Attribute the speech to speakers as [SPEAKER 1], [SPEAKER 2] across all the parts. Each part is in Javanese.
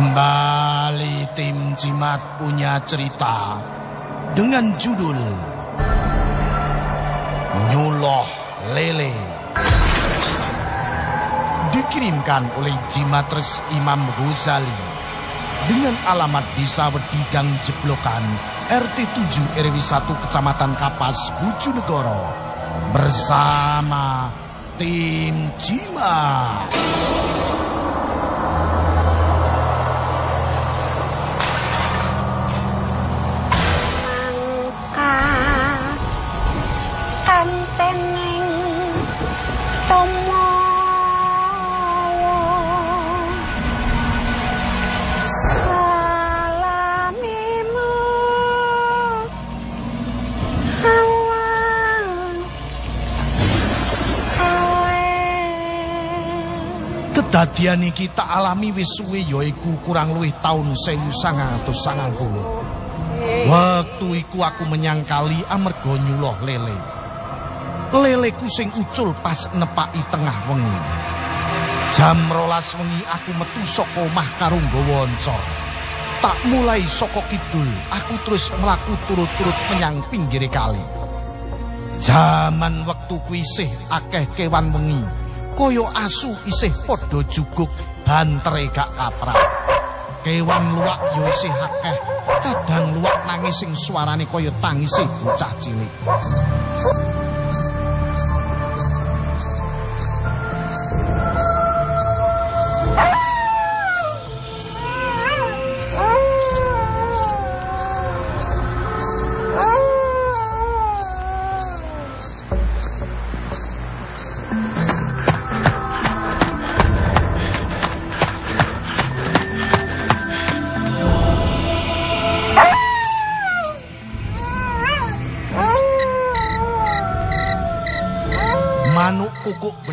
[SPEAKER 1] Kembali tim Cimat punya cerita dengan judul Nyuloh Lele. Dikirimkan oleh Jimatres Imam Ghazali dengan alamat Desa Wedidang Jeblokan RT 7 RW 1 Kecamatan Kapas Bojonegoro bersama tim Jimat. Kedadian iki tak alami wis suwe yaiku kurang luwih taun 1990. Waktu iku aku menyangkali amarga nyuloh lele. Leleku sing ucul pas nepaki tengah wengi. Jam rolas wengi aku metu saka omah karo nggawa Tak mulai saka kidul, aku terus mlaku turut-turut menyang pinggir kali. Jaman wektu kuwi akeh kewan wengi. Kaya asu isih padha juguk bantere gak kaprak. Kewan luwak yo isih akeh, kadang luwak nangis sing suarane kaya tangise bocah cilik.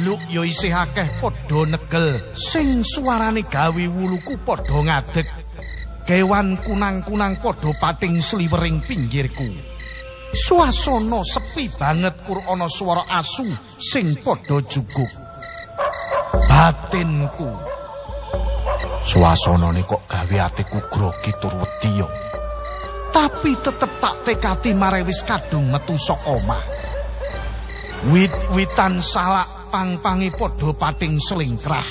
[SPEAKER 1] Beluk ya isih akeh padha negel. Sing suarane gawe wuluku padha ngadeg. Kewan kunang-kunang padha pating sliwering pinggirku. Suasana sepi banget kur ana swara asu sing padha juguk. Batinku. Suasanane kok gawe atiku grogi tur wedi tapi tetep tak tekati marewis kadung metu saka omah. Wit-witan salak pang-pangi padha pating selingkrah.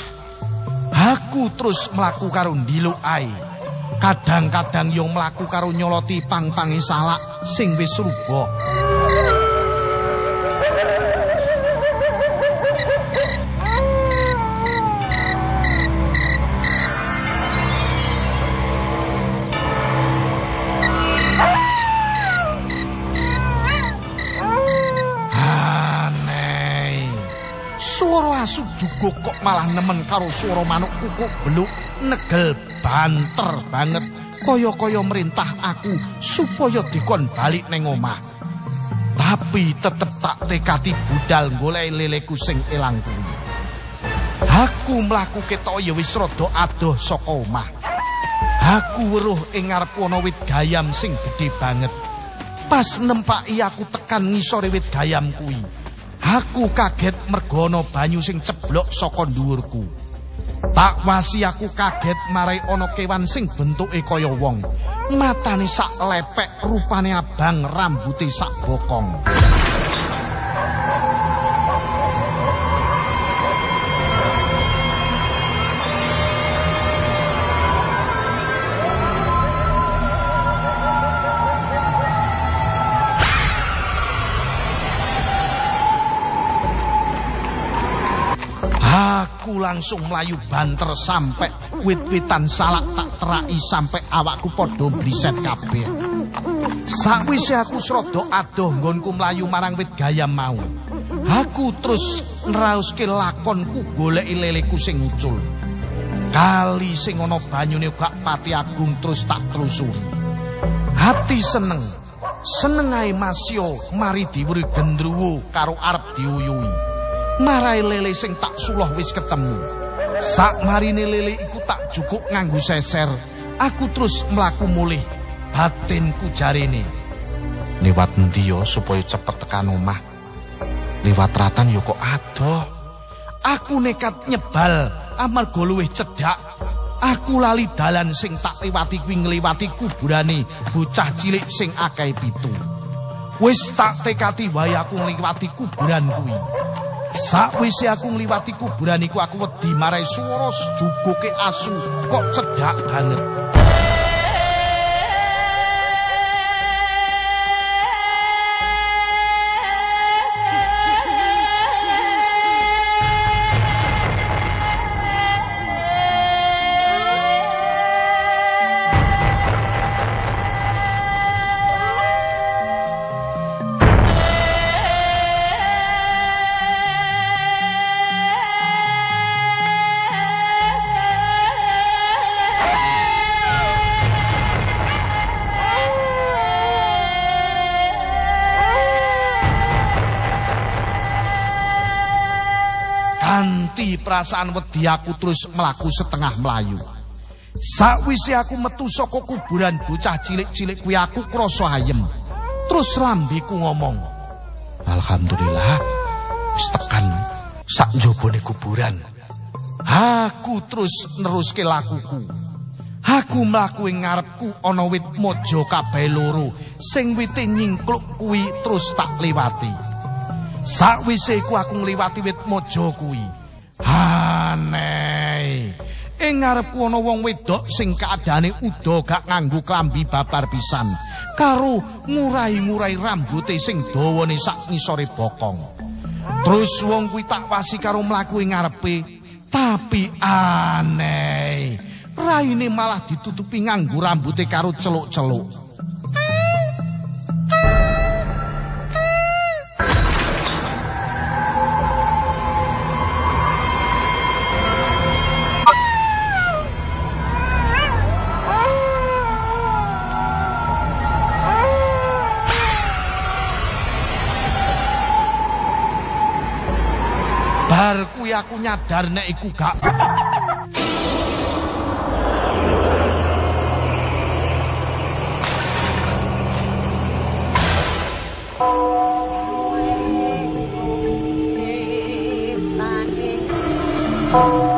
[SPEAKER 1] Aku terus mlaku karo ndiluk ae. Kadang-kadang yo mlaku karo nyoloti pang-pangi salak sing wis rubuh. asu juga kok malah nemen karo suara manuk kukuk beluk. Negel banter banget. Kaya-kaya merintah aku supaya dikon balik neng omah. Tapi tetep tak tekati budal golek leleku sing ilang kuwi. Aku mlaku ketok ya wis rada adoh saka omah. Aku weruh ing ngarep ana wit gayam sing gedhe banget. Pas nempaki aku tekan ngisore wit gayam kuwi Aku kaget mergono banyu sing ceblok saka dhuwurku. Tak wasi aku kaget marai ana kewan sing bentuke kaya wong. Matane sak lepek, rupane abang, rambuté sak bokong. Aku langsung melayu banter sampai wit-witan salak tak terai sampai awakku podo briset kabeh. Sakwise aku serodo adoh nggonku melayu marang wit gayam mau. Aku terus nrauske lakonku golek leleku sing ucul. Kali sing ana banyune gak pati agung terus tak telusuri. Hati seneng. Seneng ae masyo mari diwuri gendruwo karo arep diuyui. Marai lele sing tak suloh wis ketemu. Sak marine lele iku tak cukup nganggu seser, aku terus melaku mulih. Batinku jarene. Liwat ndiyo supaya cepet tekan omah. Liwat ratan yo kok adoh. Aku nekat nyebal amarga luwih cedhak. Aku lali dalan sing tak liwati kuwi ngliwati kuburane bocah cilik sing akeh pitu. Wis tak tekati wae aku ngliwati kuburan kuwi. Sakwise aku ngliwati kuburan iku aku wedi marai swara juguke asu kok cedhak banget. Kanti perasaan wedi aku terus melaku setengah melayu. Sakwise aku metu saka kuburan bocah cilik-cilik kuwi aku krasa ayem. Terus lambeku ngomong, "Alhamdulillah wis tekan sak njobone kuburan." Aku terus neruske lakuku. Aku mlaku ing ngarepku ana wit mojo kabeh loro sing wite nyingkluk kuwi terus tak liwati. Sakwise iku aku ngliwati wit mojo kuwi. Aneh. Ing ngarepku ana wong wedok sing kaadane uda gak nganggo klambi babar pisan karo ngurai-ngurai rambuté sing dawane sak ngisore bokong. Terus wong kuwi tak wasi karo mlaku ing ngarepe, tapi aneh. Raine malah ditutupi nganggo rambuté karo celuk-celuk. Kuwi aku nyadar nek iku gak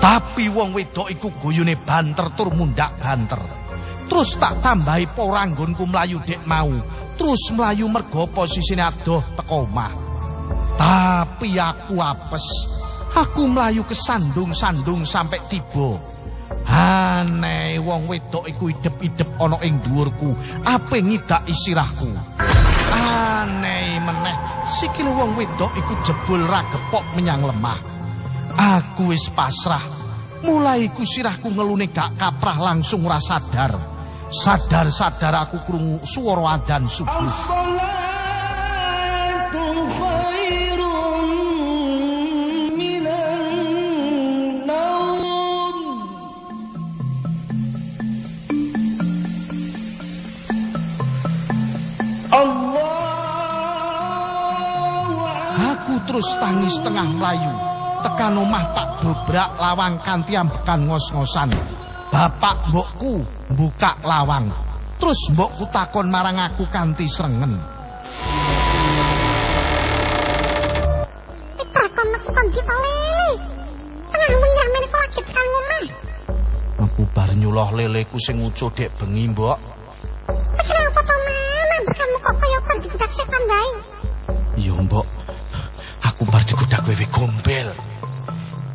[SPEAKER 1] Tapi wong wedok iku guyune banter tur mundak banter. Terus tak tambahi poranggonku mlayu dek mau. Terus mlayu mergo posisine adoh teko omah. Tapi aku apes. Aku mlayu kesandung-sandung sampai tiba. Aneh wong wedok iku idep-idep ana ing dhuwurku, ape ngidak isirahku. meneh. Sikil wong wedok iku jebul ra gepok menyang lemah. Aku wis pasrah. Mulai ku sirahku ngelune gak kaprah langsung ora sadar. Sadar sadar aku krungu swara adzan subuh.
[SPEAKER 2] Assalamu'alaikum
[SPEAKER 1] khairu terus tangis tengah melayu. Tekan omah tak dobrak lawang kanthi ambekan ngos-ngosan. Bapak mbokku buka lawang. Terus mbokku takon marang aku kanthi srengen.
[SPEAKER 3] Takon metu kon kita lele. Tenang muni amene kok lagi tekan omah.
[SPEAKER 1] Aku bar nyuloh leleku sing ucu dek bengi, Mbok.
[SPEAKER 3] Kenapa to mama kamu kok kaya bar digudak setan bae?
[SPEAKER 1] Iya, Mbok. Wewe gombel.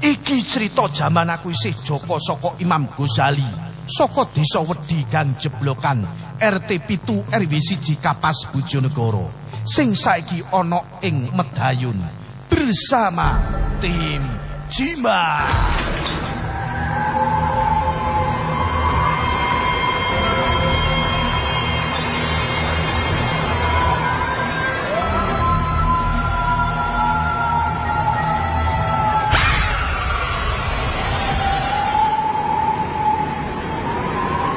[SPEAKER 1] Iki cerita jaman aku isih Joko saka Imam Ghazali. Saka desa Wedi Gang Jeblokan, RT 7 RW 1 Kapas Bojonegoro. Sing saiki ana ing Medayun bersama tim Jimat.